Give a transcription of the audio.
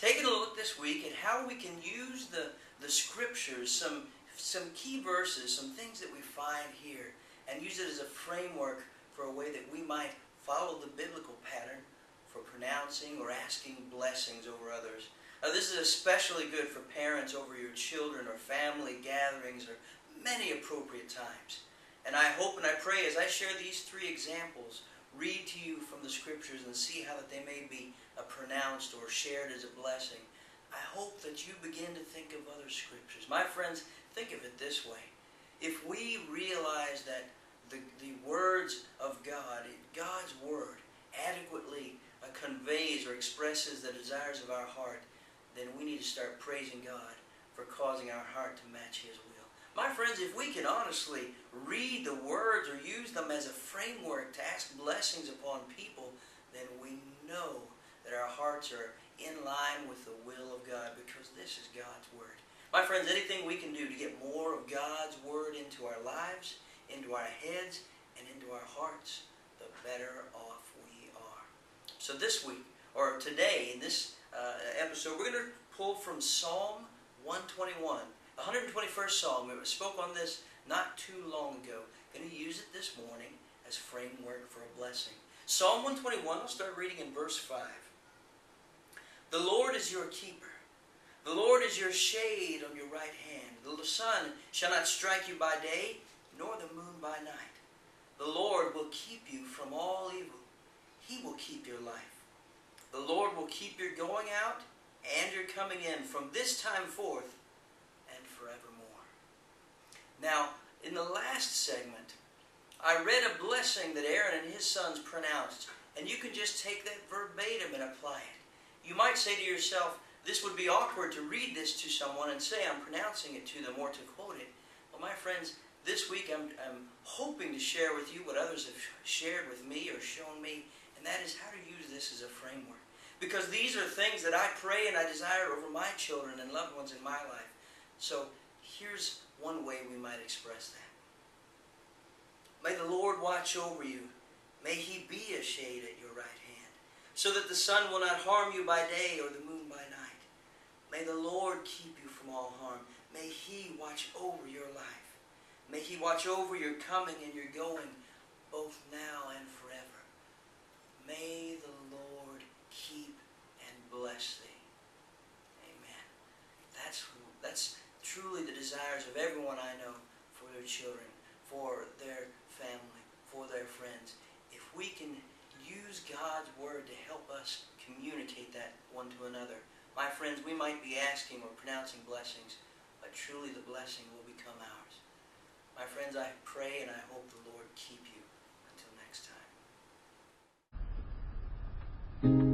taking a look this week at how we can use the, the scriptures, some, some key verses, some things that we find here, and use it as a framework for a way that we might follow the biblical pattern for pronouncing or asking blessings over others. Uh, this is especially good for parents over your children or family gatherings or many appropriate times. And I hope and I pray as I share these three examples, read to you from the scriptures and see how that they may be pronounced or shared as a blessing. I hope that you begin to think of other scriptures. My friends, think of it this way. If we realize that the, the words of God, God's word, adequately conveys or expresses the desires of our heart, then we need to start praising God for causing our heart to match His will. My friends, if we can honestly read the words or use them as a framework to ask blessings upon people, then we know that our hearts are in line with the will of God because this is God's Word. My friends, anything we can do to get more of God's Word into our lives, into our heads, and into our hearts, the better off we are. So this week, or today, in this uh, episode, we're going to pull from Psalm 121. 121st Psalm. We spoke on this not too long ago. Going to use it this morning as framework for a blessing. Psalm 121, I'll start reading in verse 5. The Lord is your keeper. The Lord is your shade on your right hand. The sun shall not strike you by day, nor the moon by night. The Lord will keep you from all evil. He will keep your life. The Lord will keep your going out and your coming in from this time forth forevermore. Now, in the last segment, I read a blessing that Aaron and his sons pronounced, and you can just take that verbatim and apply it. You might say to yourself, this would be awkward to read this to someone and say I'm pronouncing it to them or to quote it. Well, my friends, this week I'm, I'm hoping to share with you what others have shared with me or shown me, and that is how to use this as a framework. Because these are things that I pray and I desire over my children and loved ones in my life. So here's one way we might express that. May the Lord watch over you. May he be a shade at your right hand, so that the sun will not harm you by day or the moon by night. May the Lord keep you from all harm. May he watch over your life. May he watch over your coming and your going, both now and forever. May the of everyone I know for their children, for their family, for their friends. If we can use God's Word to help us communicate that one to another, my friends, we might be asking or pronouncing blessings, but truly the blessing will become ours. My friends, I pray and I hope the Lord keep you until next time.